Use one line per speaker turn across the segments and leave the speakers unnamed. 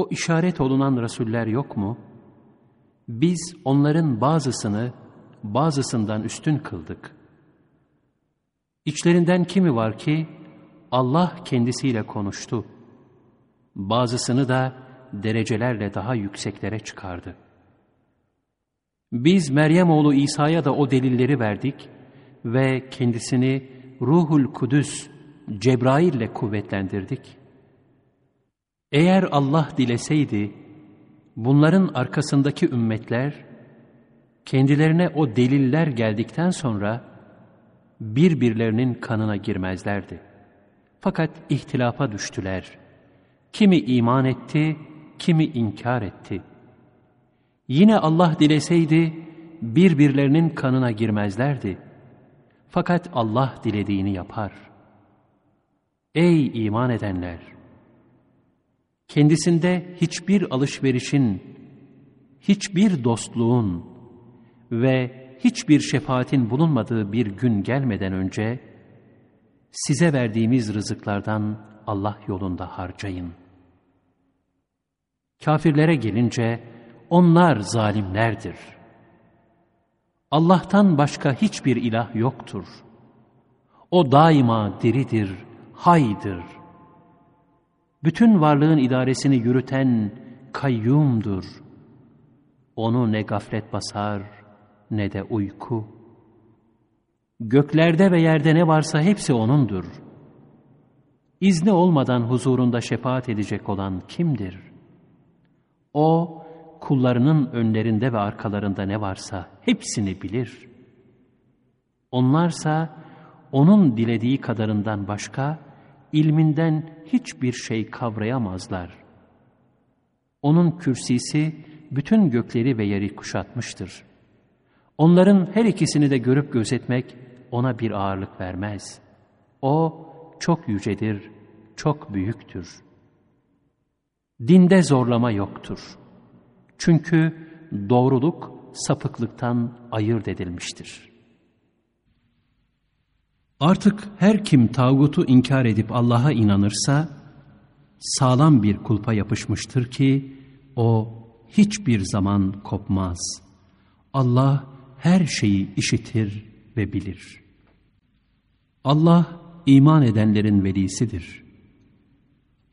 O işaret olunan rasuller yok mu? Biz onların bazısını bazısından üstün kıldık. İçlerinden kimi var ki Allah kendisiyle konuştu. Bazısını da derecelerle daha yükseklere çıkardı. Biz Meryem oğlu İsa'ya da o delilleri verdik ve kendisini Ruhul Kudüs Cebrail ile kuvvetlendirdik. Eğer Allah dileseydi, bunların arkasındaki ümmetler, kendilerine o deliller geldikten sonra, birbirlerinin kanına girmezlerdi. Fakat ihtilafa düştüler. Kimi iman etti, kimi inkar etti. Yine Allah dileseydi, birbirlerinin kanına girmezlerdi. Fakat Allah dilediğini yapar. Ey iman edenler! Kendisinde hiçbir alışverişin, hiçbir dostluğun ve hiçbir şefaatin bulunmadığı bir gün gelmeden önce, size verdiğimiz rızıklardan Allah yolunda harcayın. Kafirlere gelince, onlar zalimlerdir. Allah'tan başka hiçbir ilah yoktur. O daima diridir, haydır.'' Bütün varlığın idaresini yürüten kayyumdur. Onu ne gaflet basar ne de uyku. Göklerde ve yerde ne varsa hepsi O'nundur. İzni olmadan huzurunda şefaat edecek olan kimdir? O, kullarının önlerinde ve arkalarında ne varsa hepsini bilir. Onlarsa, O'nun dilediği kadarından başka, ilminden hiçbir şey kavrayamazlar. Onun kürsisi bütün gökleri ve yeri kuşatmıştır. Onların her ikisini de görüp gözetmek ona bir ağırlık vermez. O çok yücedir, çok büyüktür. Dinde zorlama yoktur. Çünkü doğruluk sapıklıktan ayırt edilmiştir.'' Artık her kim tağutu inkar edip Allah'a inanırsa, sağlam bir kulpa yapışmıştır ki, o hiçbir zaman kopmaz. Allah her şeyi işitir ve bilir. Allah iman edenlerin velisidir.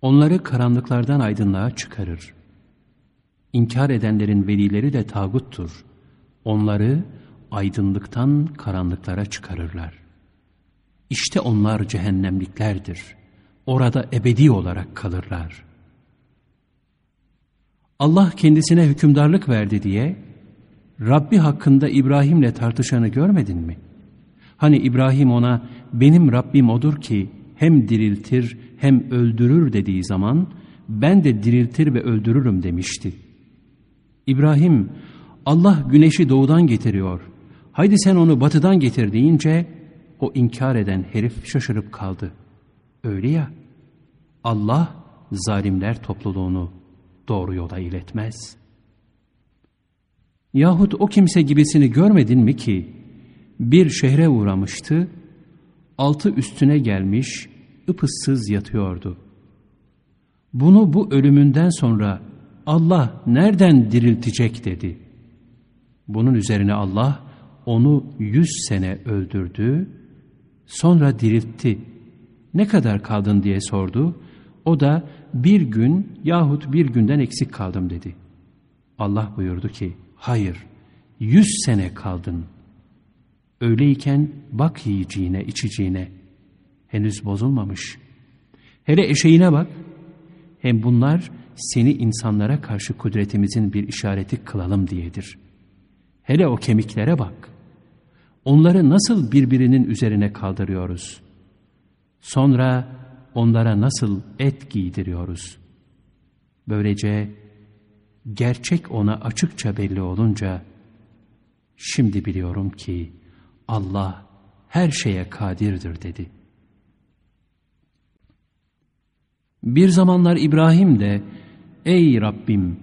Onları karanlıklardan aydınlığa çıkarır. İnkar edenlerin velileri de tağuttur. Onları aydınlıktan karanlıklara çıkarırlar. İşte onlar cehennemliklerdir. Orada ebedi olarak kalırlar. Allah kendisine hükümdarlık verdi diye Rabbi hakkında İbrahim'le tartışanı görmedin mi? Hani İbrahim ona benim Rabbim odur ki hem diriltir hem öldürür dediği zaman ben de diriltir ve öldürürüm demişti. İbrahim Allah güneşi doğudan getiriyor. Haydi sen onu batıdan getir deyince o inkar eden herif şaşırıp kaldı. Öyle ya, Allah zalimler topluluğunu doğru yola iletmez. Yahut o kimse gibisini görmedin mi ki, bir şehre uğramıştı, altı üstüne gelmiş, ıpıssız yatıyordu. Bunu bu ölümünden sonra Allah nereden diriltecek dedi. Bunun üzerine Allah onu yüz sene öldürdü Sonra diriltti. Ne kadar kaldın diye sordu. O da bir gün yahut bir günden eksik kaldım dedi. Allah buyurdu ki hayır yüz sene kaldın. Öyleyken bak yiyeceğine içeceğine henüz bozulmamış. Hele eşeğine bak. Hem bunlar seni insanlara karşı kudretimizin bir işareti kılalım diyedir. Hele o kemiklere bak.'' Onları nasıl birbirinin üzerine kaldırıyoruz? Sonra onlara nasıl et giydiriyoruz? Böylece gerçek ona açıkça belli olunca şimdi biliyorum ki Allah her şeye kadirdir dedi. Bir zamanlar İbrahim de ey Rabbim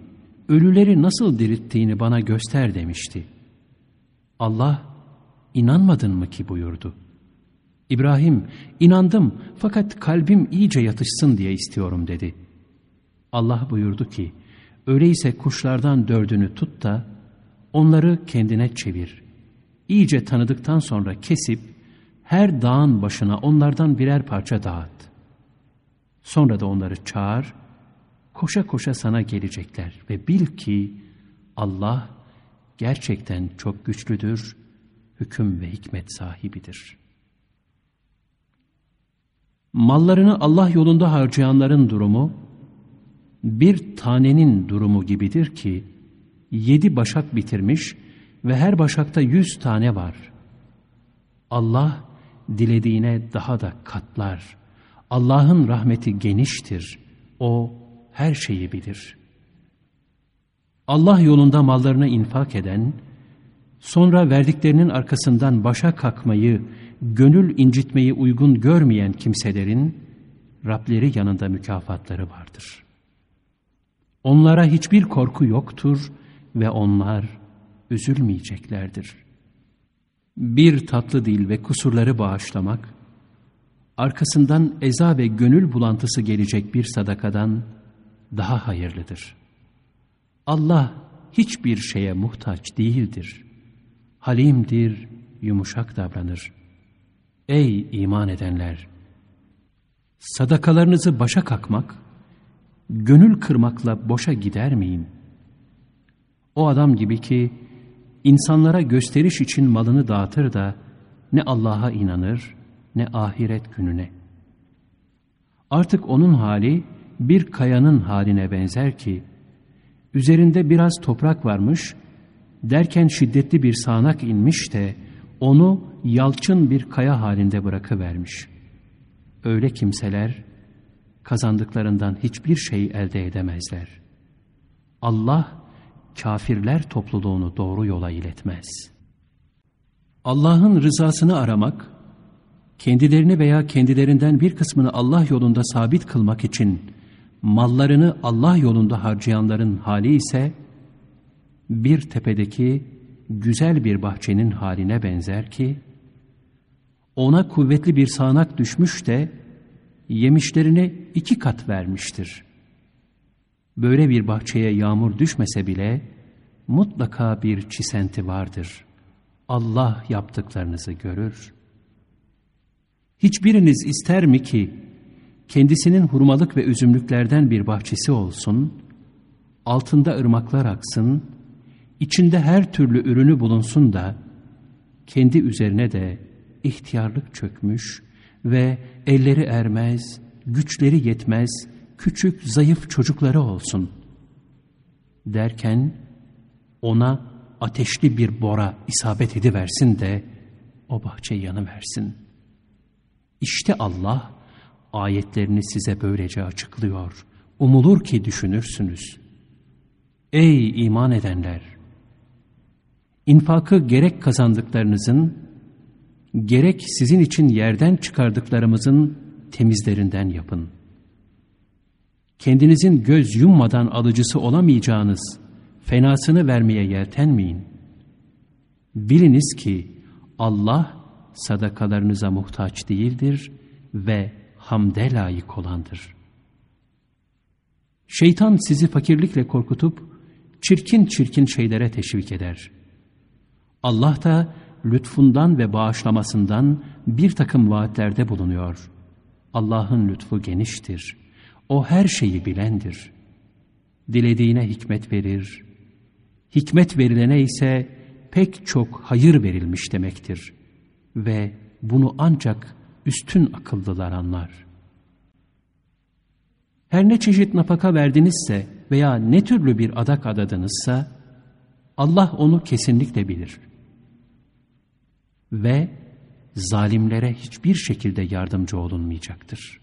ölüleri nasıl dirilttiğini bana göster demişti. Allah inanmadın mı ki buyurdu. İbrahim, inandım fakat kalbim iyice yatışsın diye istiyorum dedi. Allah buyurdu ki, öyleyse kuşlardan dördünü tut da onları kendine çevir. İyice tanıdıktan sonra kesip her dağın başına onlardan birer parça dağıt. Sonra da onları çağır, koşa koşa sana gelecekler ve bil ki Allah gerçekten çok güçlüdür, hüküm ve hikmet sahibidir. Mallarını Allah yolunda harcayanların durumu, bir tanenin durumu gibidir ki, yedi başak bitirmiş ve her başakta yüz tane var. Allah dilediğine daha da katlar. Allah'ın rahmeti geniştir. O her şeyi bilir. Allah yolunda mallarını infak eden, sonra verdiklerinin arkasından başa kalkmayı, gönül incitmeyi uygun görmeyen kimselerin, Rableri yanında mükafatları vardır. Onlara hiçbir korku yoktur ve onlar üzülmeyeceklerdir. Bir tatlı dil ve kusurları bağışlamak, arkasından eza ve gönül bulantısı gelecek bir sadakadan daha hayırlıdır. Allah hiçbir şeye muhtaç değildir. Halimdir, yumuşak davranır. Ey iman edenler! Sadakalarınızı başa kakmak, gönül kırmakla boşa gider miyim? O adam gibi ki, insanlara gösteriş için malını dağıtır da, ne Allah'a inanır, ne ahiret gününe. Artık onun hali, bir kayanın haline benzer ki, üzerinde biraz toprak varmış, derken şiddetli bir sağanak inmiş de, onu yalçın bir kaya halinde bırakıvermiş. Öyle kimseler, kazandıklarından hiçbir şey elde edemezler. Allah, kafirler topluluğunu doğru yola iletmez. Allah'ın rızasını aramak, kendilerini veya kendilerinden bir kısmını Allah yolunda sabit kılmak için mallarını Allah yolunda harcayanların hali ise bir tepedeki güzel bir bahçenin haline benzer ki ona kuvvetli bir sağanak düşmüş de yemişlerini iki kat vermiştir. Böyle bir bahçeye yağmur düşmese bile mutlaka bir çisenti vardır. Allah yaptıklarınızı görür. Hiçbiriniz ister mi ki kendisinin hurmalık ve üzümlüklerden bir bahçesi olsun, altında ırmaklar aksın, içinde her türlü ürünü bulunsun da, kendi üzerine de ihtiyarlık çökmüş ve elleri ermez, güçleri yetmez, küçük zayıf çocukları olsun. Derken ona ateşli bir bora isabet ediversin de o bahçe yanıversin. İşte Allah ayetlerini size böylece açıklıyor. Umulur ki düşünürsünüz. Ey iman edenler! İnfakı gerek kazandıklarınızın, gerek sizin için yerden çıkardıklarımızın temizlerinden yapın. Kendinizin göz yummadan alıcısı olamayacağınız fenasını vermeye yeltenmeyin. Biliniz ki Allah sadakalarınıza muhtaç değildir ve hamde layık olandır. Şeytan sizi fakirlikle korkutup çirkin çirkin şeylere teşvik eder. Allah da lütfundan ve bağışlamasından bir takım vaatlerde bulunuyor. Allah'ın lütfu geniştir. O her şeyi bilendir. Dilediğine hikmet verir. Hikmet verilene ise pek çok hayır verilmiş demektir. Ve bunu ancak üstün akıllılar anlar. Her ne çeşit nafaka verdinizse veya ne türlü bir adak adadınızsa Allah onu kesinlikle bilir. Ve zalimlere hiçbir şekilde yardımcı olunmayacaktır.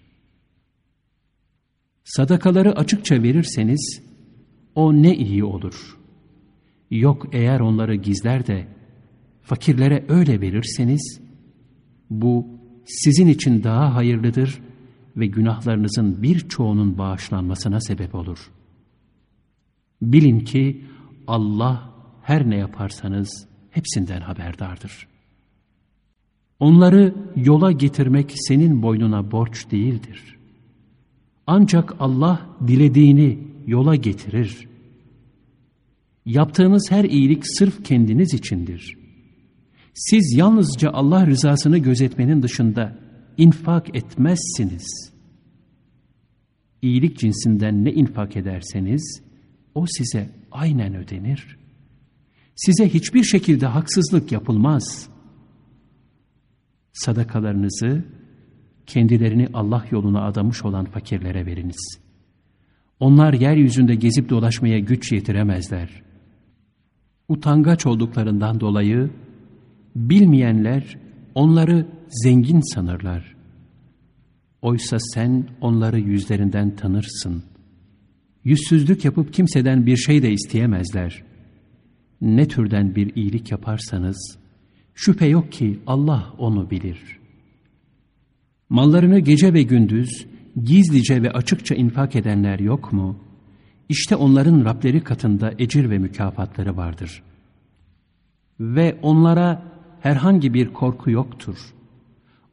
Sadakaları açıkça verirseniz o ne iyi olur. Yok eğer onları gizler de fakirlere öyle verirseniz bu sizin için daha hayırlıdır ve günahlarınızın birçoğunun bağışlanmasına sebep olur. Bilin ki Allah her ne yaparsanız hepsinden haberdardır. Onları yola getirmek senin boynuna borç değildir. Ancak Allah dilediğini yola getirir. Yaptığınız her iyilik sırf kendiniz içindir. Siz yalnızca Allah rızasını gözetmenin dışında infak etmezsiniz. İyilik cinsinden ne infak ederseniz o size aynen ödenir. Size hiçbir şekilde haksızlık yapılmaz. Sadakalarınızı kendilerini Allah yoluna adamış olan fakirlere veriniz. Onlar yeryüzünde gezip dolaşmaya güç yetiremezler. Utangaç olduklarından dolayı bilmeyenler onları zengin sanırlar. Oysa sen onları yüzlerinden tanırsın. Yüzsüzlük yapıp kimseden bir şey de isteyemezler. Ne türden bir iyilik yaparsanız, şüphe yok ki Allah onu bilir.'' Mallarını gece ve gündüz gizlice ve açıkça infak edenler yok mu? İşte onların Rableri katında ecir ve mükafatları vardır. Ve onlara herhangi bir korku yoktur.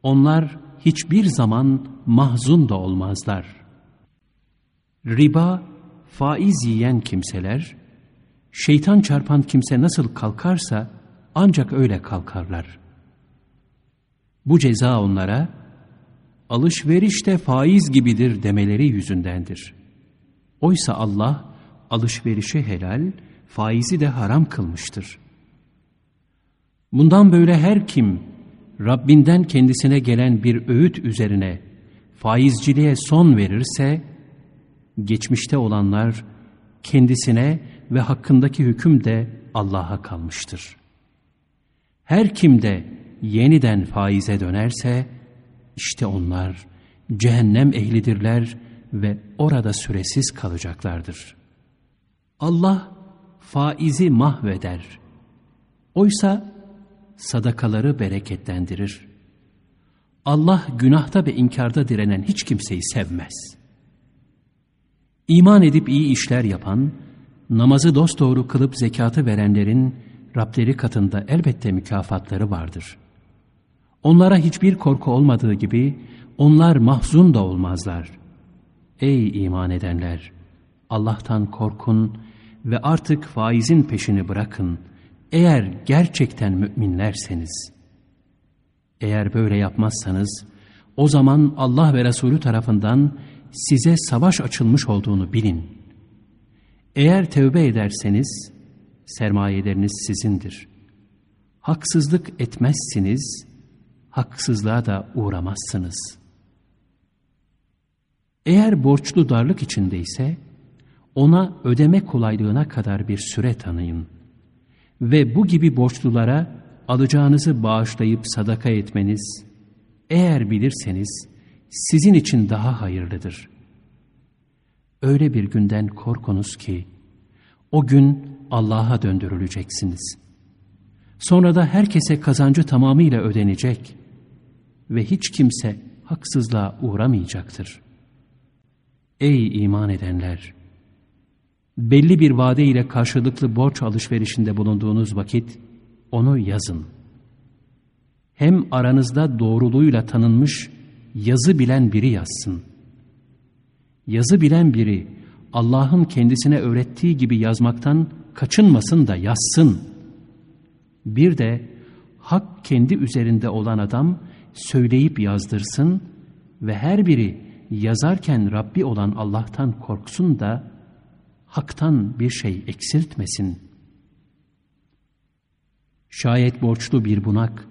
Onlar hiçbir zaman mahzun da olmazlar. Riba, faiz yiyen kimseler, şeytan çarpan kimse nasıl kalkarsa ancak öyle kalkarlar. Bu ceza onlara, alışveriş de faiz gibidir demeleri yüzündendir. Oysa Allah alışverişi helal, faizi de haram kılmıştır. Bundan böyle her kim Rabbinden kendisine gelen bir öğüt üzerine faizciliğe son verirse, geçmişte olanlar kendisine ve hakkındaki hüküm de Allah'a kalmıştır. Her kim de yeniden faize dönerse, işte onlar cehennem ehlidirler ve orada süresiz kalacaklardır. Allah faizi mahveder. Oysa sadakaları bereketlendirir. Allah günahta ve inkarda direnen hiç kimseyi sevmez. İman edip iyi işler yapan, namazı dosdoğru kılıp zekatı verenlerin Rableri katında elbette mükafatları vardır.'' Onlara hiçbir korku olmadığı gibi onlar mahzun da olmazlar. Ey iman edenler! Allah'tan korkun ve artık faizin peşini bırakın eğer gerçekten müminlerseniz. Eğer böyle yapmazsanız o zaman Allah ve Resulü tarafından size savaş açılmış olduğunu bilin. Eğer tevbe ederseniz sermayeleriniz sizindir. Haksızlık etmezsiniz haksızlığa da uğramazsınız. Eğer borçlu darlık içindeyse, ona ödeme kolaylığına kadar bir süre tanıyın. Ve bu gibi borçlulara alacağınızı bağışlayıp sadaka etmeniz, eğer bilirseniz sizin için daha hayırlıdır. Öyle bir günden korkunuz ki, o gün Allah'a döndürüleceksiniz. Sonra da herkese kazancı tamamıyla ödenecek ve hiç kimse haksızlığa uğramayacaktır. Ey iman edenler! Belli bir vade ile karşılıklı borç alışverişinde bulunduğunuz vakit onu yazın. Hem aranızda doğruluğuyla tanınmış yazı bilen biri yazsın. Yazı bilen biri Allah'ın kendisine öğrettiği gibi yazmaktan kaçınmasın da yazsın. Bir de hak kendi üzerinde olan adam söyleyip yazdırsın ve her biri yazarken Rabbi olan Allah'tan korksun da haktan bir şey eksiltmesin. Şayet borçlu bir bunak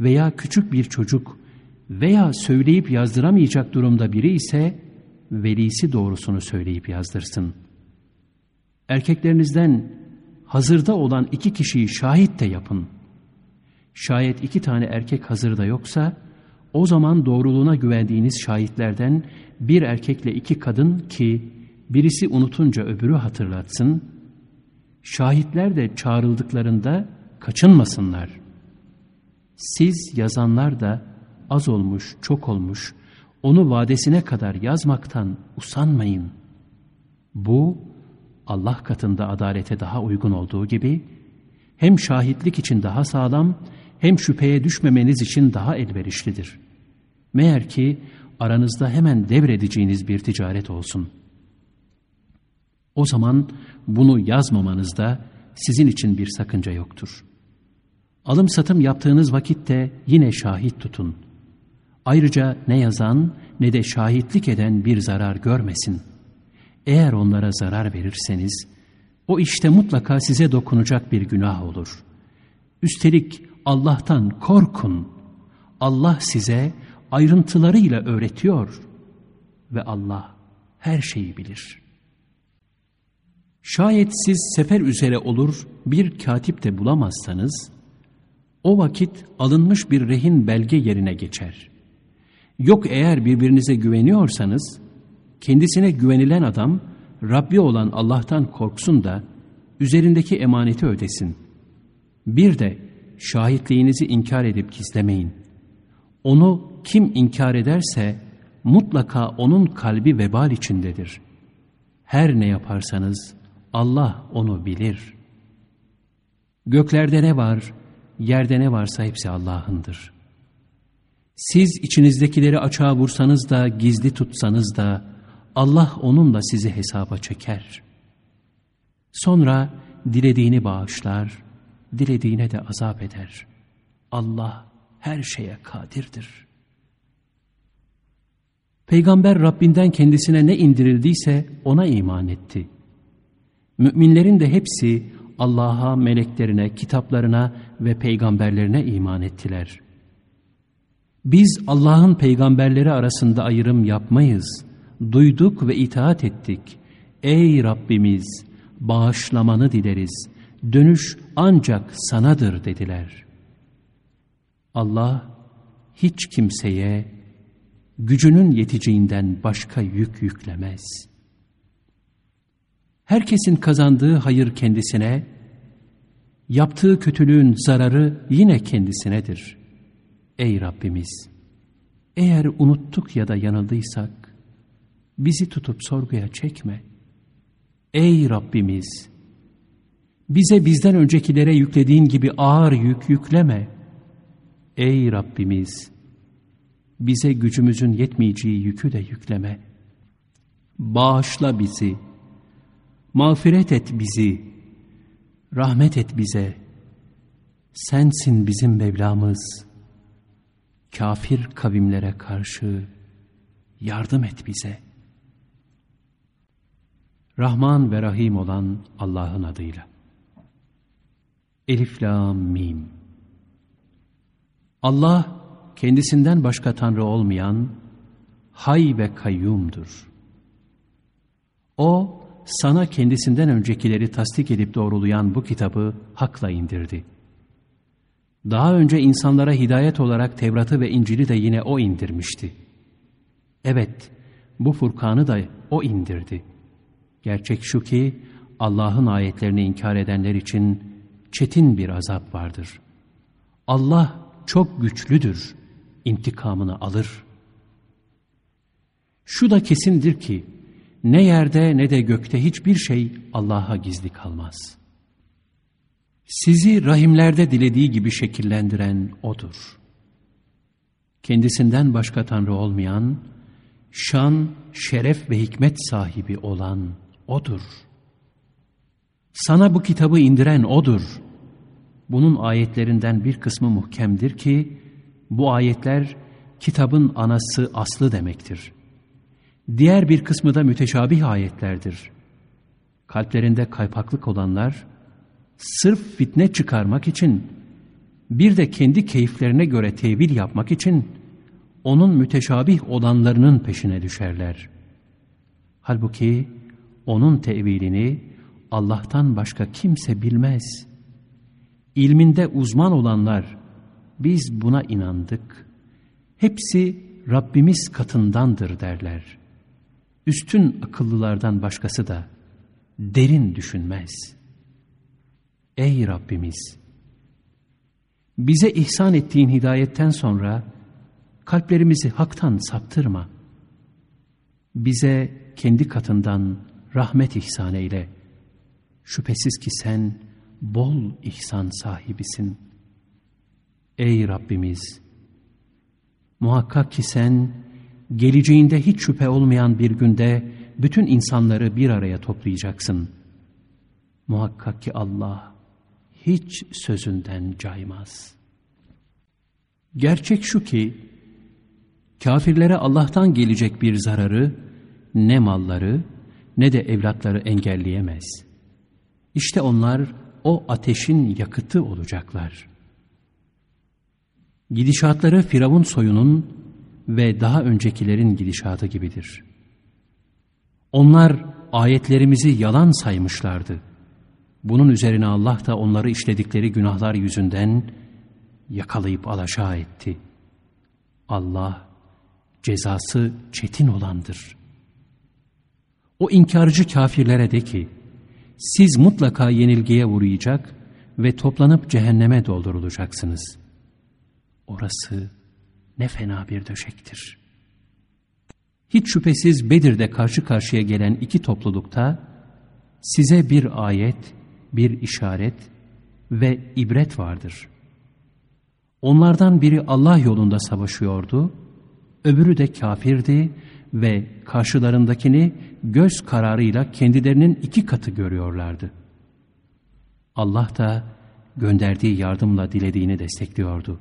veya küçük bir çocuk veya söyleyip yazdıramayacak durumda biri ise velisi doğrusunu söyleyip yazdırsın. Erkeklerinizden hazırda olan iki kişiyi şahit de yapın. Şayet iki tane erkek hazırda yoksa, o zaman doğruluğuna güvendiğiniz şahitlerden bir erkekle iki kadın ki birisi unutunca öbürü hatırlatsın, şahitler de çağrıldıklarında kaçınmasınlar. Siz yazanlar da az olmuş, çok olmuş, onu vadesine kadar yazmaktan usanmayın. Bu, Allah katında adalete daha uygun olduğu gibi, hem şahitlik için daha sağlam, hem şüpheye düşmemeniz için daha elverişlidir. Meğer ki aranızda hemen devredeceğiniz bir ticaret olsun. O zaman bunu yazmamanızda sizin için bir sakınca yoktur. Alım satım yaptığınız vakitte yine şahit tutun. Ayrıca ne yazan ne de şahitlik eden bir zarar görmesin. Eğer onlara zarar verirseniz, o işte mutlaka size dokunacak bir günah olur. Üstelik Allah'tan korkun. Allah size ayrıntılarıyla öğretiyor ve Allah her şeyi bilir. Şayet siz sefer üzere olur bir katip de bulamazsanız, o vakit alınmış bir rehin belge yerine geçer. Yok eğer birbirinize güveniyorsanız, kendisine güvenilen adam, Rabbi olan Allah'tan korksun da, üzerindeki emaneti ödesin. Bir de şahitliğinizi inkar edip gizlemeyin. Onu kim inkar ederse, mutlaka onun kalbi vebal içindedir. Her ne yaparsanız, Allah onu bilir. Göklerde ne var, yerde ne varsa hepsi Allah'ındır. Siz içinizdekileri açığa vursanız da, gizli tutsanız da, Allah onunla sizi hesaba çeker. Sonra dilediğini bağışlar, dilediğine de azap eder. Allah her şeye kadirdir. Peygamber Rabbinden kendisine ne indirildiyse ona iman etti. Müminlerin de hepsi Allah'a, meleklerine, kitaplarına ve peygamberlerine iman ettiler. Biz Allah'ın peygamberleri arasında ayrım yapmayız. Duyduk ve itaat ettik. Ey Rabbimiz! Bağışlamanı dileriz. Dönüş ancak sanadır dediler. Allah hiç kimseye gücünün yeteceğinden başka yük yüklemez.'' Herkesin kazandığı hayır kendisine, yaptığı kötülüğün zararı yine kendisinedir. Ey Rabbimiz! Eğer unuttuk ya da yanıldıysak, bizi tutup sorguya çekme. Ey Rabbimiz! Bize bizden öncekilere yüklediğin gibi ağır yük yükleme. Ey Rabbimiz! Bize gücümüzün yetmeyeceği yükü de yükleme. Bağışla bizi Mağfiret et bizi, rahmet et bize. Sensin bizim Mevlamız. Kafir kavimlere karşı yardım et bize. Rahman ve Rahim olan Allah'ın adıyla. Elif, Lam, Mim. Allah kendisinden başka Tanrı olmayan hay ve kayyumdur. O sana kendisinden öncekileri tasdik edip doğrulayan bu kitabı hakla indirdi. Daha önce insanlara hidayet olarak Tevrat'ı ve İncil'i de yine O indirmişti. Evet, bu Furkan'ı da O indirdi. Gerçek şu ki, Allah'ın ayetlerini inkar edenler için çetin bir azap vardır. Allah çok güçlüdür, intikamını alır. Şu da kesindir ki, ne yerde ne de gökte hiçbir şey Allah'a gizli kalmaz. Sizi rahimlerde dilediği gibi şekillendiren O'dur. Kendisinden başka Tanrı olmayan, şan, şeref ve hikmet sahibi olan O'dur. Sana bu kitabı indiren O'dur. Bunun ayetlerinden bir kısmı muhkemdir ki, bu ayetler kitabın anası aslı demektir. Diğer bir kısmı da müteşabih ayetlerdir. Kalplerinde kaypaklık olanlar, sırf fitne çıkarmak için, bir de kendi keyiflerine göre tevil yapmak için, onun müteşabih olanlarının peşine düşerler. Halbuki onun tevilini Allah'tan başka kimse bilmez. İlminde uzman olanlar, biz buna inandık. Hepsi Rabbimiz katındandır derler üstün akıllılardan başkası da derin düşünmez. Ey Rabbimiz! Bize ihsan ettiğin hidayetten sonra kalplerimizi haktan saptırma. Bize kendi katından rahmet ihsan eyle. Şüphesiz ki sen bol ihsan sahibisin. Ey Rabbimiz! Muhakkak ki sen geleceğinde hiç şüphe olmayan bir günde bütün insanları bir araya toplayacaksın. Muhakkak ki Allah hiç sözünden caymaz. Gerçek şu ki, kafirlere Allah'tan gelecek bir zararı, ne malları ne de evlatları engelleyemez. İşte onlar o ateşin yakıtı olacaklar. Gidişatları Firavun soyunun ve daha öncekilerin gidişatı gibidir. Onlar ayetlerimizi yalan saymışlardı. Bunun üzerine Allah da onları işledikleri günahlar yüzünden yakalayıp alaşağı etti. Allah cezası çetin olandır. O inkarcı kafirlere de ki, siz mutlaka yenilgiye uğrayacak ve toplanıp cehenneme doldurulacaksınız. Orası ne fena bir döşektir. Hiç şüphesiz Bedir'de karşı karşıya gelen iki toplulukta size bir ayet, bir işaret ve ibret vardır. Onlardan biri Allah yolunda savaşıyordu, öbürü de kafirdi ve karşılarındakini göz kararıyla kendilerinin iki katı görüyorlardı. Allah da gönderdiği yardımla dilediğini destekliyordu.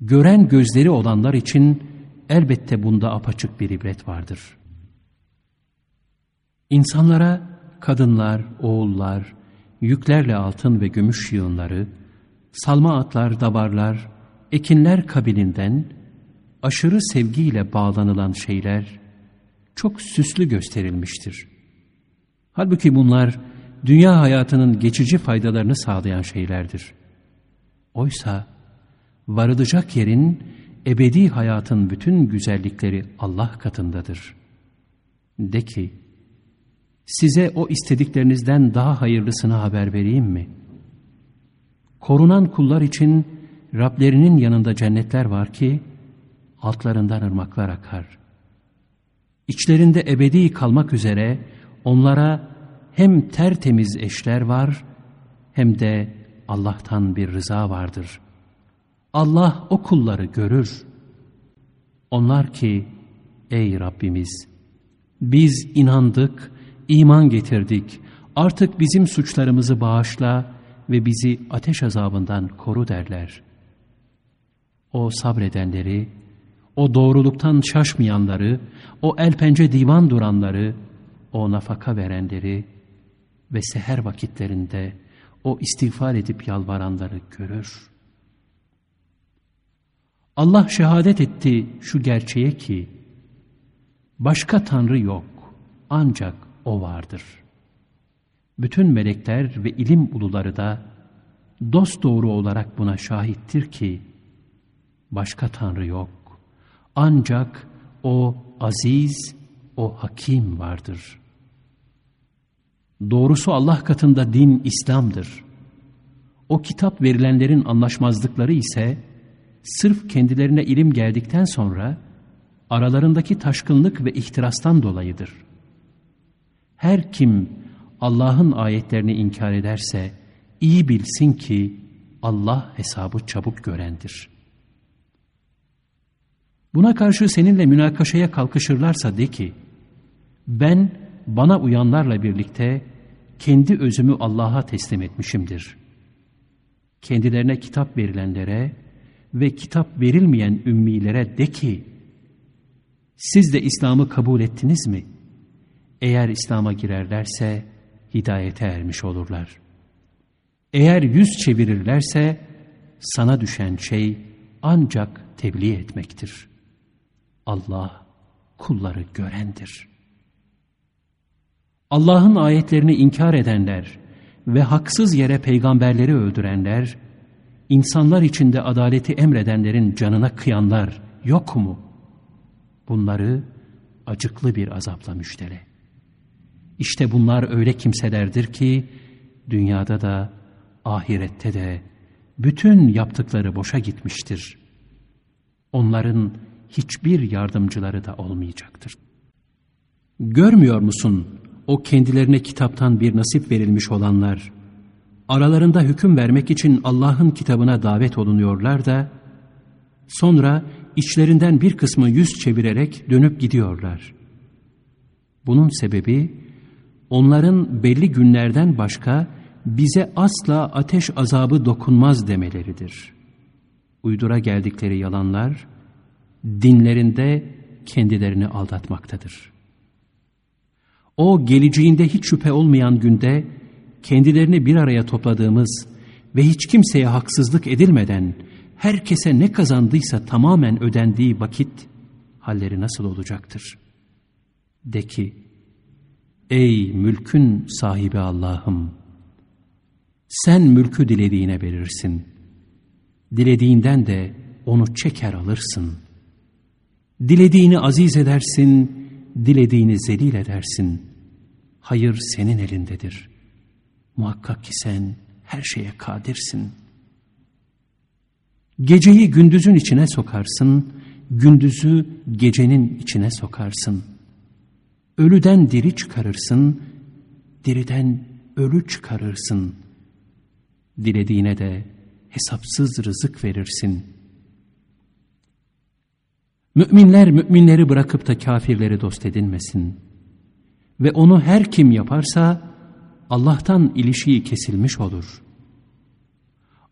Gören gözleri olanlar için elbette bunda apaçık bir ibret vardır. İnsanlara kadınlar, oğullar, yüklerle altın ve gümüş yığınları, salma atlar, davarlar, ekinler kabilinden aşırı sevgiyle bağlanılan şeyler çok süslü gösterilmiştir. Halbuki bunlar dünya hayatının geçici faydalarını sağlayan şeylerdir. Oysa varılacak yerin ebedi hayatın bütün güzellikleri Allah katındadır. De ki, size o istediklerinizden daha hayırlısını haber vereyim mi? Korunan kullar için Rablerinin yanında cennetler var ki, altlarından ırmaklar akar. İçlerinde ebedi kalmak üzere onlara hem tertemiz eşler var, hem de Allah'tan bir rıza vardır.'' Allah o kulları görür. Onlar ki, ey Rabbimiz, biz inandık, iman getirdik, artık bizim suçlarımızı bağışla ve bizi ateş azabından koru derler. O sabredenleri, o doğruluktan şaşmayanları, o el pence divan duranları, o nafaka verenleri ve seher vakitlerinde o istiğfar edip yalvaranları görür.'' Allah şehadet etti şu gerçeğe ki başka tanrı yok ancak o vardır. Bütün melekler ve ilim uluları da dost doğru olarak buna şahittir ki başka tanrı yok. Ancak o aziz, o hakim vardır. Doğrusu Allah katında din İslam'dır. O kitap verilenlerin anlaşmazlıkları ise sırf kendilerine ilim geldikten sonra aralarındaki taşkınlık ve ihtirastan dolayıdır. Her kim Allah'ın ayetlerini inkar ederse iyi bilsin ki Allah hesabı çabuk görendir. Buna karşı seninle münakaşaya kalkışırlarsa de ki, ben bana uyanlarla birlikte kendi özümü Allah'a teslim etmişimdir. Kendilerine kitap verilenlere, ve kitap verilmeyen ümmilere de ki, siz de İslam'ı kabul ettiniz mi? Eğer İslam'a girerlerse hidayete ermiş olurlar. Eğer yüz çevirirlerse sana düşen şey ancak tebliğ etmektir. Allah kulları görendir. Allah'ın ayetlerini inkar edenler ve haksız yere peygamberleri öldürenler, insanlar içinde adaleti emredenlerin canına kıyanlar yok mu? Bunları acıklı bir azapla müştere. İşte bunlar öyle kimselerdir ki dünyada da ahirette de bütün yaptıkları boşa gitmiştir. Onların hiçbir yardımcıları da olmayacaktır. Görmüyor musun o kendilerine kitaptan bir nasip verilmiş olanlar aralarında hüküm vermek için Allah'ın kitabına davet olunuyorlar da, sonra içlerinden bir kısmı yüz çevirerek dönüp gidiyorlar. Bunun sebebi onların belli günlerden başka bize asla ateş azabı dokunmaz demeleridir. Uydura geldikleri yalanlar dinlerinde kendilerini aldatmaktadır. O geleceğinde hiç şüphe olmayan günde kendilerini bir araya topladığımız ve hiç kimseye haksızlık edilmeden herkese ne kazandıysa tamamen ödendiği vakit halleri nasıl olacaktır? De ki, ey mülkün sahibi Allah'ım, sen mülkü dilediğine verirsin. Dilediğinden de onu çeker alırsın. Dilediğini aziz edersin, dilediğini zelil edersin. Hayır senin elindedir. Muhakkak ki sen her şeye kadirsin. Geceyi gündüzün içine sokarsın, gündüzü gecenin içine sokarsın. Ölüden diri çıkarırsın, diriden ölü çıkarırsın. Dilediğine de hesapsız rızık verirsin. Müminler müminleri bırakıp da kafirleri dost edinmesin. Ve onu her kim yaparsa Allah'tan ilişiği kesilmiş olur.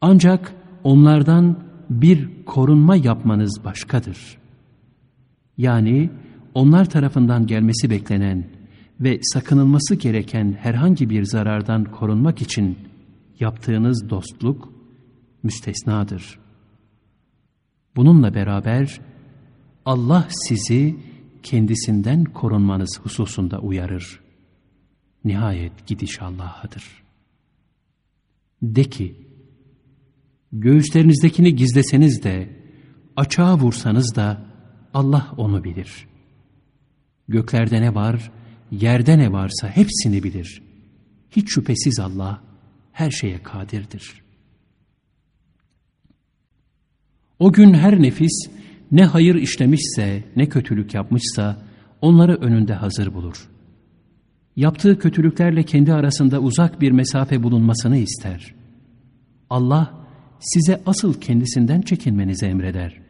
Ancak onlardan bir korunma yapmanız başkadır. Yani onlar tarafından gelmesi beklenen ve sakınılması gereken herhangi bir zarardan korunmak için yaptığınız dostluk müstesnadır. Bununla beraber Allah sizi kendisinden korunmanız hususunda uyarır. Nihayet gidiş Allah'adır. De ki, göğüslerinizdekini gizleseniz de, açığa vursanız da Allah onu bilir. Göklerde ne var, yerde ne varsa hepsini bilir. Hiç şüphesiz Allah her şeye kadirdir. O gün her nefis ne hayır işlemişse ne kötülük yapmışsa onları önünde hazır bulur. Yaptığı kötülüklerle kendi arasında uzak bir mesafe bulunmasını ister. Allah size asıl kendisinden çekinmenizi emreder.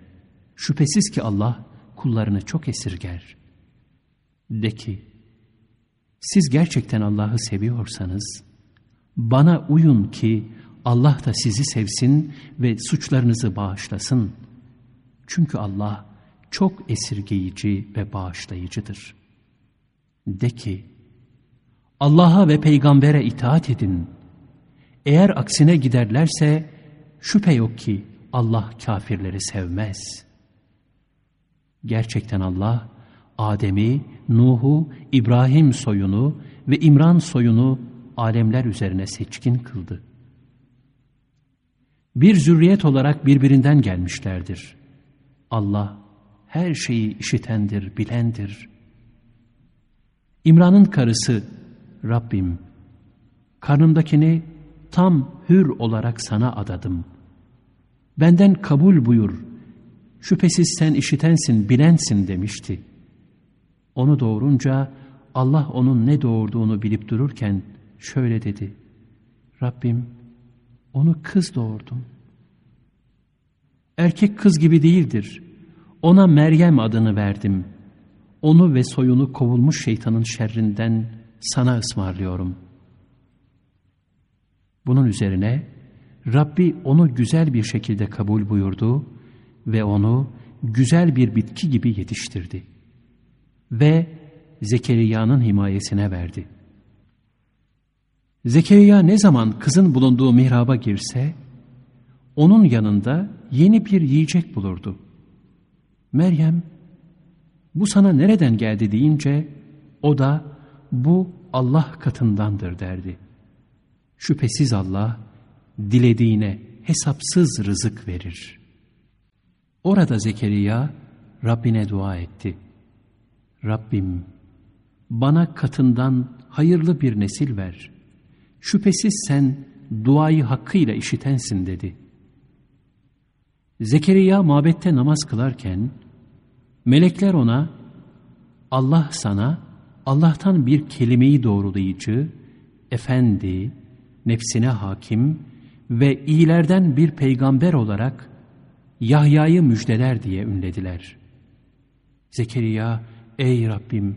Şüphesiz ki Allah kullarını çok esirger. De ki, siz gerçekten Allah'ı seviyorsanız, bana uyun ki Allah da sizi sevsin ve suçlarınızı bağışlasın. Çünkü Allah çok esirgeyici ve bağışlayıcıdır. De ki, Allah'a ve peygambere itaat edin. Eğer aksine giderlerse şüphe yok ki Allah kafirleri sevmez. Gerçekten Allah Adem'i, Nuh'u, İbrahim soyunu ve İmran soyunu alemler üzerine seçkin kıldı. Bir zürriyet olarak birbirinden gelmişlerdir. Allah her şeyi işitendir, bilendir. İmran'ın karısı Rabbim, karnımdakini tam hür olarak sana adadım. Benden kabul buyur, şüphesiz sen işitensin, bilensin demişti. Onu doğurunca Allah onun ne doğurduğunu bilip dururken şöyle dedi. Rabbim onu kız doğurdum. Erkek kız gibi değildir. Ona Meryem adını verdim. Onu ve soyunu kovulmuş şeytanın şerrinden sana ısmarlıyorum. Bunun üzerine Rabbi onu güzel bir şekilde kabul buyurdu ve onu güzel bir bitki gibi yetiştirdi. Ve Zekeriya'nın himayesine verdi. Zekeriya ne zaman kızın bulunduğu mihraba girse, onun yanında yeni bir yiyecek bulurdu. Meryem, bu sana nereden geldi deyince, o da bu Allah katındandır derdi. Şüphesiz Allah, dilediğine hesapsız rızık verir. Orada Zekeriya, Rabbine dua etti. Rabbim, bana katından hayırlı bir nesil ver. Şüphesiz sen duayı hakkıyla işitensin dedi. Zekeriya mabette namaz kılarken, melekler ona, Allah sana Allah'tan bir kelimeyi doğrulayıcı, efendi, nefsine hakim ve iyilerden bir peygamber olarak Yahya'yı müjdeler diye ünlediler. Zekeriya, ey Rabbim,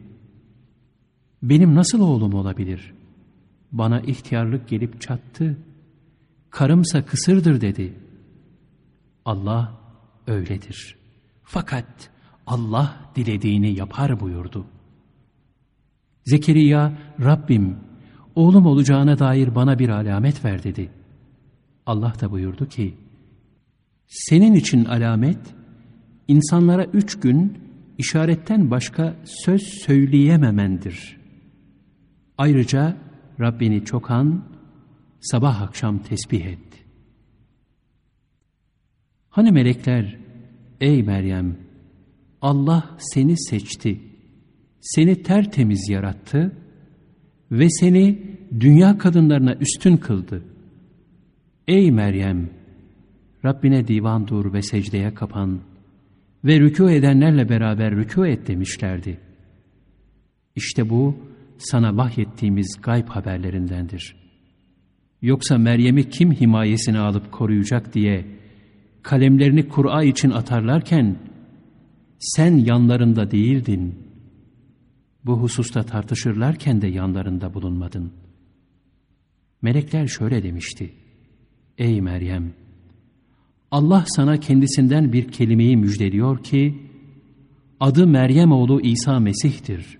benim nasıl oğlum olabilir? Bana ihtiyarlık gelip çattı, karımsa kısırdır dedi. Allah öyledir. Fakat Allah dilediğini yapar buyurdu. Zekeriya, Rabbim, oğlum olacağına dair bana bir alamet ver dedi. Allah da buyurdu ki, senin için alamet, insanlara üç gün işaretten başka söz söyleyememendir. Ayrıca Rabbini çok an, sabah akşam tesbih et. Hani melekler, ey Meryem, Allah seni seçti, seni tertemiz yarattı ve seni dünya kadınlarına üstün kıldı. Ey Meryem, Rabbine divan dur ve secdeye kapan ve rükû edenlerle beraber rükû et demişlerdi. İşte bu sana vahyettiğimiz gayb haberlerindendir. Yoksa Meryem'i kim himayesine alıp koruyacak diye kalemlerini Kur'a için atarlarken sen yanlarında değildin. Bu hususta tartışırlarken de yanlarında bulunmadın. Melekler şöyle demişti. Ey Meryem! Allah sana kendisinden bir kelimeyi müjdeliyor ki, adı Meryem oğlu İsa Mesih'tir.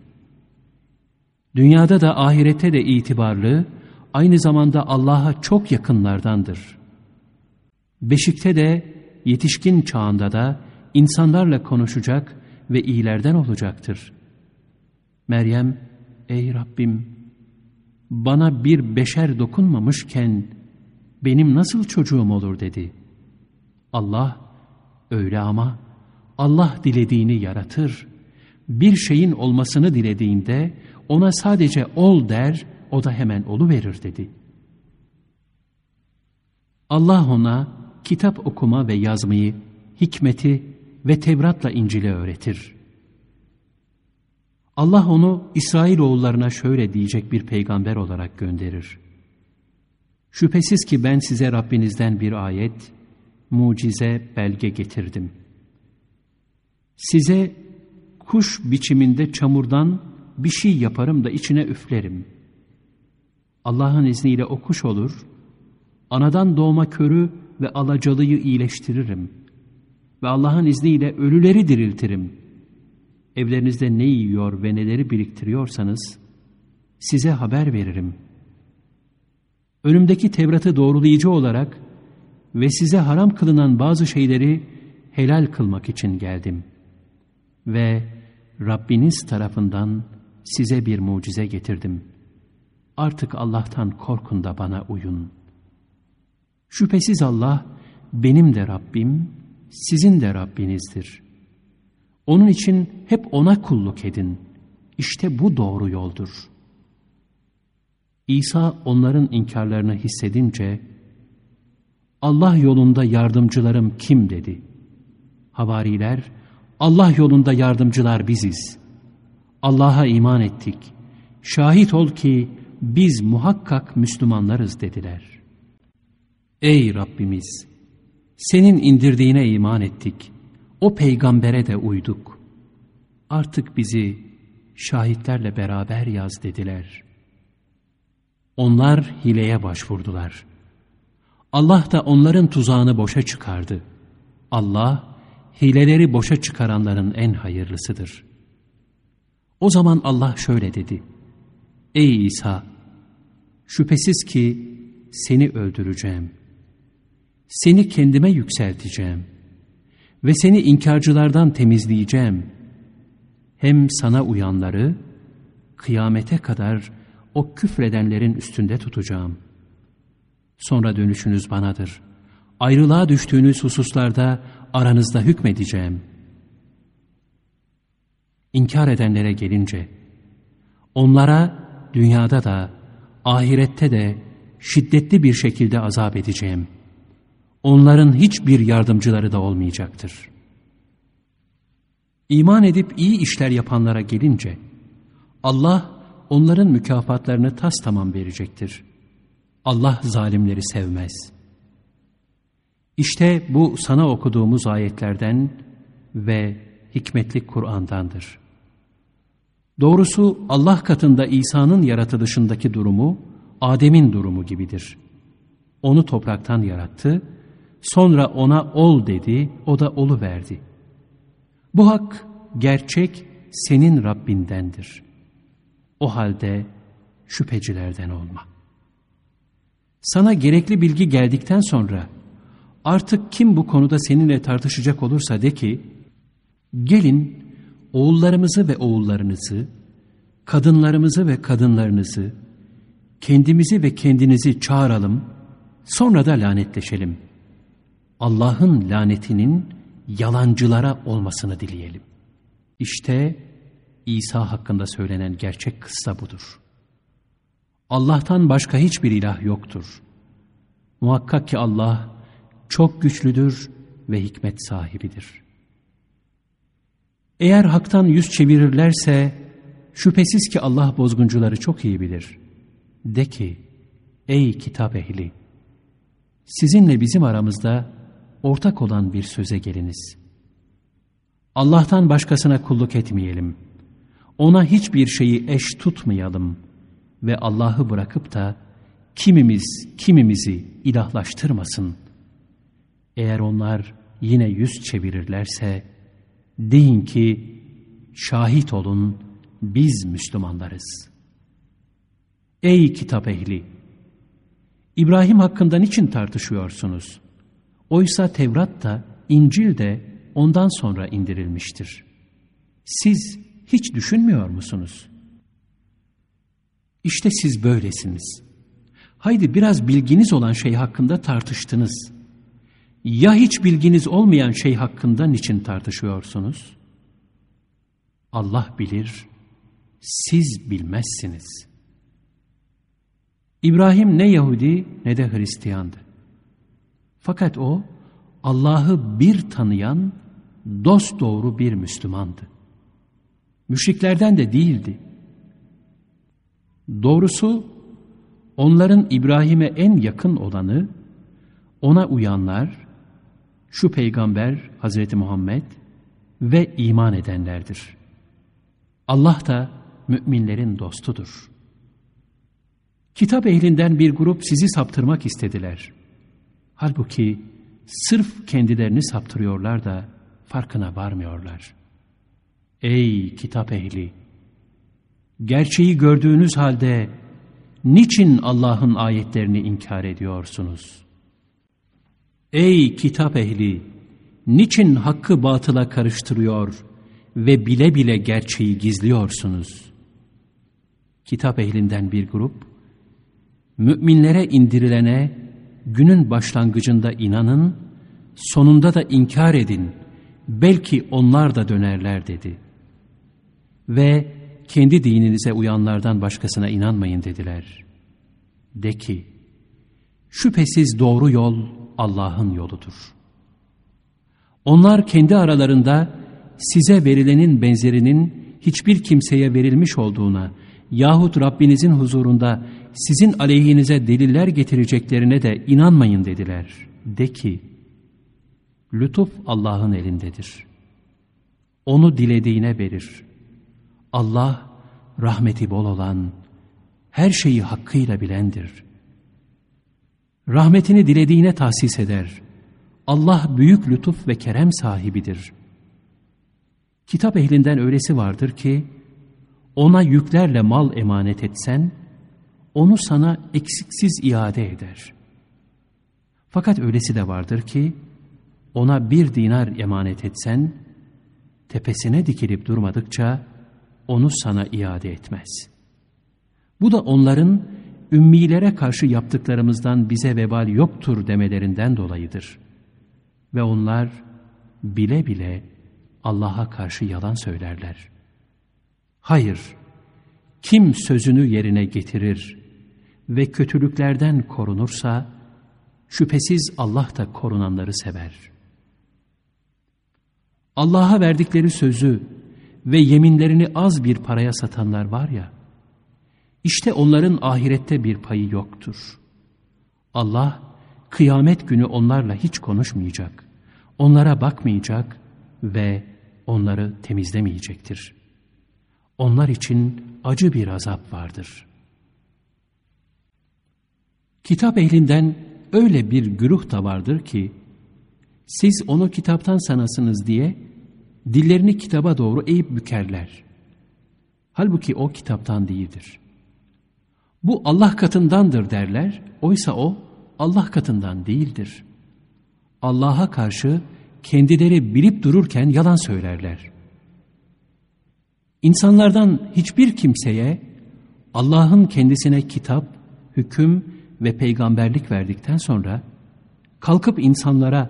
Dünyada da ahirette de itibarlı, aynı zamanda Allah'a çok yakınlardandır. Beşikte de, yetişkin çağında da insanlarla konuşacak ve iyilerden olacaktır. Meryem, ey Rabbim, bana bir beşer dokunmamışken benim nasıl çocuğum olur dedi. Allah, öyle ama Allah dilediğini yaratır. Bir şeyin olmasını dilediğinde ona sadece ol der, o da hemen olu verir dedi. Allah ona kitap okuma ve yazmayı, hikmeti ve Tevrat'la İncil'i öğretir. Allah onu İsrailoğullarına şöyle diyecek bir peygamber olarak gönderir. Şüphesiz ki ben size Rabbinizden bir ayet, mucize, belge getirdim. Size kuş biçiminde çamurdan bir şey yaparım da içine üflerim. Allah'ın izniyle o kuş olur, anadan doğma körü ve alacalıyı iyileştiririm. Ve Allah'ın izniyle ölüleri diriltirim. Evlerinizde ne yiyor ve neleri biriktiriyorsanız size haber veririm. Önümdeki Tevrat'ı doğrulayıcı olarak ve size haram kılınan bazı şeyleri helal kılmak için geldim. Ve Rabbiniz tarafından size bir mucize getirdim. Artık Allah'tan korkun da bana uyun. Şüphesiz Allah benim de Rabbim, sizin de Rabbinizdir. Onun için hep O'na kulluk edin. İşte bu doğru yoldur. İsa onların inkarlarını hissedince, Allah yolunda yardımcılarım kim dedi. Havariler, Allah yolunda yardımcılar biziz. Allah'a iman ettik. Şahit ol ki biz muhakkak Müslümanlarız dediler. Ey Rabbimiz! Senin indirdiğine iman ettik. O peygambere de uyduk. Artık bizi şahitlerle beraber yaz dediler. Onlar hileye başvurdular. Allah da onların tuzağını boşa çıkardı. Allah, hileleri boşa çıkaranların en hayırlısıdır. O zaman Allah şöyle dedi. Ey İsa! Şüphesiz ki seni öldüreceğim. Seni kendime yükselteceğim. Ve seni inkarcılardan temizleyeceğim. Hem sana uyanları, kıyamete kadar o küfredenlerin üstünde tutacağım. Sonra dönüşünüz banadır. Ayrılığa düştüğünüz hususlarda aranızda hükmedeceğim. İnkar edenlere gelince, onlara dünyada da, ahirette de şiddetli bir şekilde azap edeceğim. Onların hiçbir yardımcıları da olmayacaktır. İman edip iyi işler yapanlara gelince, Allah onların mükafatlarını tas tamam verecektir. Allah zalimleri sevmez. İşte bu sana okuduğumuz ayetlerden ve hikmetli Kur'an'dandır. Doğrusu Allah katında İsa'nın yaratılışındaki durumu Adem'in durumu gibidir. Onu topraktan yarattı, sonra ona ol dedi, o da olu verdi. Bu hak gerçek senin Rabbindendir. O halde şüphecilerden olma. Sana gerekli bilgi geldikten sonra artık kim bu konuda seninle tartışacak olursa de ki, gelin oğullarımızı ve oğullarınızı, kadınlarımızı ve kadınlarınızı, kendimizi ve kendinizi çağıralım, sonra da lanetleşelim. Allah'ın lanetinin yalancılara olmasını dileyelim. İşte İsa hakkında söylenen gerçek kıssa budur. Allah'tan başka hiçbir ilah yoktur. Muhakkak ki Allah çok güçlüdür ve hikmet sahibidir. Eğer haktan yüz çevirirlerse şüphesiz ki Allah bozguncuları çok iyi bilir. De ki, ey kitap ehli! Sizinle bizim aramızda ortak olan bir söze geliniz. Allah'tan başkasına kulluk etmeyelim. Ona hiçbir şeyi eş tutmayalım ve Allah'ı bırakıp da kimimiz kimimizi ilahlaştırmasın. Eğer onlar yine yüz çevirirlerse deyin ki şahit olun biz Müslümanlarız. Ey kitap ehli! İbrahim hakkında niçin tartışıyorsunuz? Oysa Tevrat da, İncil de ondan sonra indirilmiştir. Siz hiç düşünmüyor musunuz? İşte siz böylesiniz. Haydi biraz bilginiz olan şey hakkında tartıştınız. Ya hiç bilginiz olmayan şey hakkında niçin tartışıyorsunuz? Allah bilir, siz bilmezsiniz. İbrahim ne Yahudi ne de Hristiyandı. Fakat o Allah'ı bir tanıyan dost doğru bir Müslümandı. Müşriklerden de değildi. Doğrusu onların İbrahim'e en yakın olanı ona uyanlar, şu peygamber Hazreti Muhammed ve iman edenlerdir. Allah da müminlerin dostudur. Kitap ehlinden bir grup sizi saptırmak istediler. Halbuki sırf kendilerini saptırıyorlar da farkına varmıyorlar. Ey kitap ehli! Gerçeği gördüğünüz halde niçin Allah'ın ayetlerini inkar ediyorsunuz? Ey kitap ehli! Niçin hakkı batıla karıştırıyor ve bile bile gerçeği gizliyorsunuz? Kitap ehlinden bir grup, müminlere indirilene günün başlangıcında inanın, sonunda da inkar edin, belki onlar da dönerler dedi. Ve kendi dininize uyanlardan başkasına inanmayın dediler. De ki, şüphesiz doğru yol Allah'ın yoludur. Onlar kendi aralarında size verilenin benzerinin hiçbir kimseye verilmiş olduğuna yahut Rabbinizin huzurunda sizin aleyhinize deliller getireceklerine de inanmayın dediler. De ki, lütuf Allah'ın elindedir. Onu dilediğine verir. Allah rahmeti bol olan, her şeyi hakkıyla bilendir. Rahmetini dilediğine tahsis eder. Allah büyük lütuf ve kerem sahibidir. Kitap ehlinden öylesi vardır ki, ona yüklerle mal emanet etsen, onu sana eksiksiz iade eder. Fakat öylesi de vardır ki, ona bir dinar emanet etsen, tepesine dikilip durmadıkça onu sana iade etmez. Bu da onların ümmilere karşı yaptıklarımızdan bize vebal yoktur demelerinden dolayıdır. Ve onlar bile bile Allah'a karşı yalan söylerler. Hayır, kim sözünü yerine getirir ve kötülüklerden korunursa, şüphesiz Allah da korunanları sever. Allah'a verdikleri sözü ve yeminlerini az bir paraya satanlar var ya, işte onların ahirette bir payı yoktur. Allah kıyamet günü onlarla hiç konuşmayacak, onlara bakmayacak ve onları temizlemeyecektir. Onlar için acı bir azap vardır. Kitap ehlinden öyle bir güruh da vardır ki, siz onu kitaptan sanasınız diye dillerini kitaba doğru eğip bükerler. Halbuki o kitaptan değildir. Bu Allah katındandır derler, oysa o Allah katından değildir. Allah'a karşı kendileri bilip dururken yalan söylerler. İnsanlardan hiçbir kimseye Allah'ın kendisine kitap, hüküm ve peygamberlik verdikten sonra kalkıp insanlara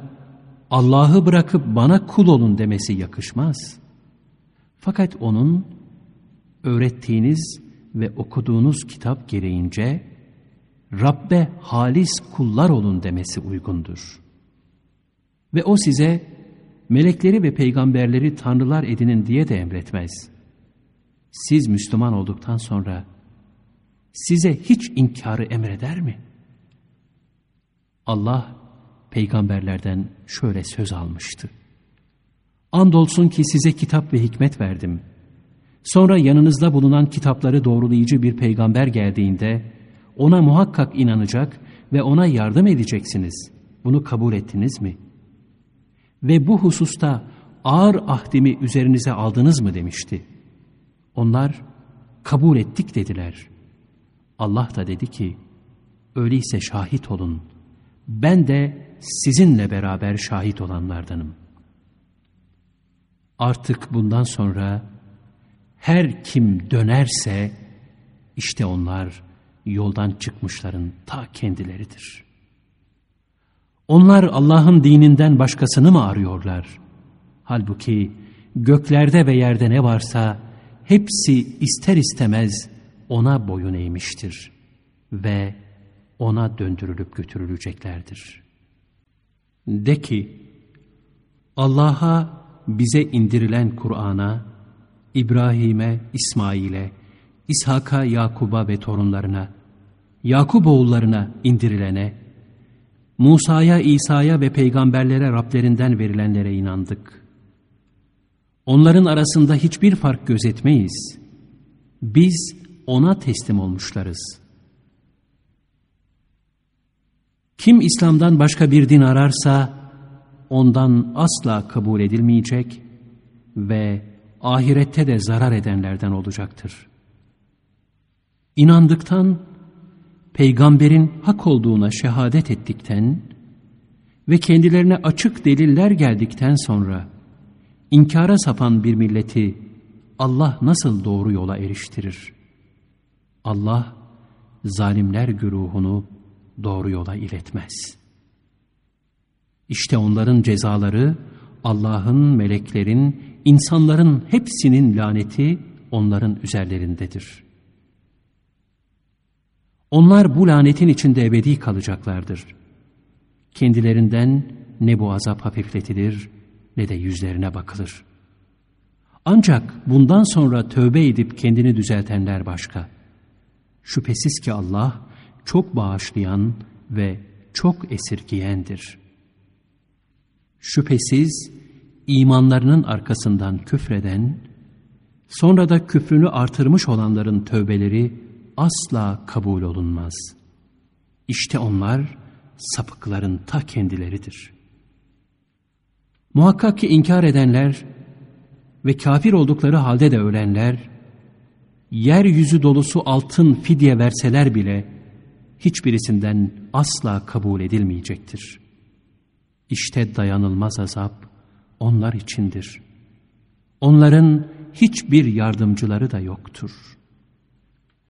Allah'ı bırakıp bana kul olun demesi yakışmaz. Fakat onun öğrettiğiniz ve okuduğunuz kitap gereğince Rabbe halis kullar olun demesi uygundur. Ve o size melekleri ve peygamberleri tanrılar edinin diye de emretmez. Siz Müslüman olduktan sonra size hiç inkarı emreder mi? Allah peygamberlerden şöyle söz almıştı. Andolsun ki size kitap ve hikmet verdim. Sonra yanınızda bulunan kitapları doğrulayıcı bir peygamber geldiğinde ona muhakkak inanacak ve ona yardım edeceksiniz. Bunu kabul ettiniz mi? Ve bu hususta ağır ahdimi üzerinize aldınız mı demişti. Onlar kabul ettik dediler. Allah da dedi ki, öyleyse şahit olun. Ben de sizinle beraber şahit olanlardanım. Artık bundan sonra her kim dönerse işte onlar yoldan çıkmışların ta kendileridir. Onlar Allah'ın dininden başkasını mı arıyorlar? Halbuki göklerde ve yerde ne varsa hepsi ister istemez ona boyun eğmiştir ve ona döndürülüp götürüleceklerdir. De ki, Allah'a bize indirilen Kur'an'a, İbrahim'e, İsmail'e, İshak'a, Yakub'a ve torunlarına, Yakup oğullarına indirilene, Musa'ya, İsa'ya ve peygamberlere Rablerinden verilenlere inandık. Onların arasında hiçbir fark gözetmeyiz. Biz ona teslim olmuşlarız. Kim İslam'dan başka bir din ararsa ondan asla kabul edilmeyecek ve ahirette de zarar edenlerden olacaktır. İnandıktan, peygamberin hak olduğuna şehadet ettikten ve kendilerine açık deliller geldikten sonra inkara sapan bir milleti Allah nasıl doğru yola eriştirir? Allah zalimler güruhunu doğru yola iletmez. İşte onların cezaları Allah'ın, meleklerin, insanların hepsinin laneti onların üzerlerindedir. Onlar bu lanetin içinde ebedi kalacaklardır. Kendilerinden ne bu azap hafifletilir ne de yüzlerine bakılır. Ancak bundan sonra tövbe edip kendini düzeltenler başka. Şüphesiz ki Allah çok bağışlayan ve çok esirgiyendir. Şüphesiz imanlarının arkasından küfreden, sonra da küfrünü artırmış olanların tövbeleri asla kabul olunmaz. İşte onlar sapıkların ta kendileridir. Muhakkak ki inkar edenler ve kafir oldukları halde de ölenler, yeryüzü dolusu altın fidye verseler bile, hiçbirisinden asla kabul edilmeyecektir. İşte dayanılmaz azap onlar içindir. Onların hiçbir yardımcıları da yoktur.''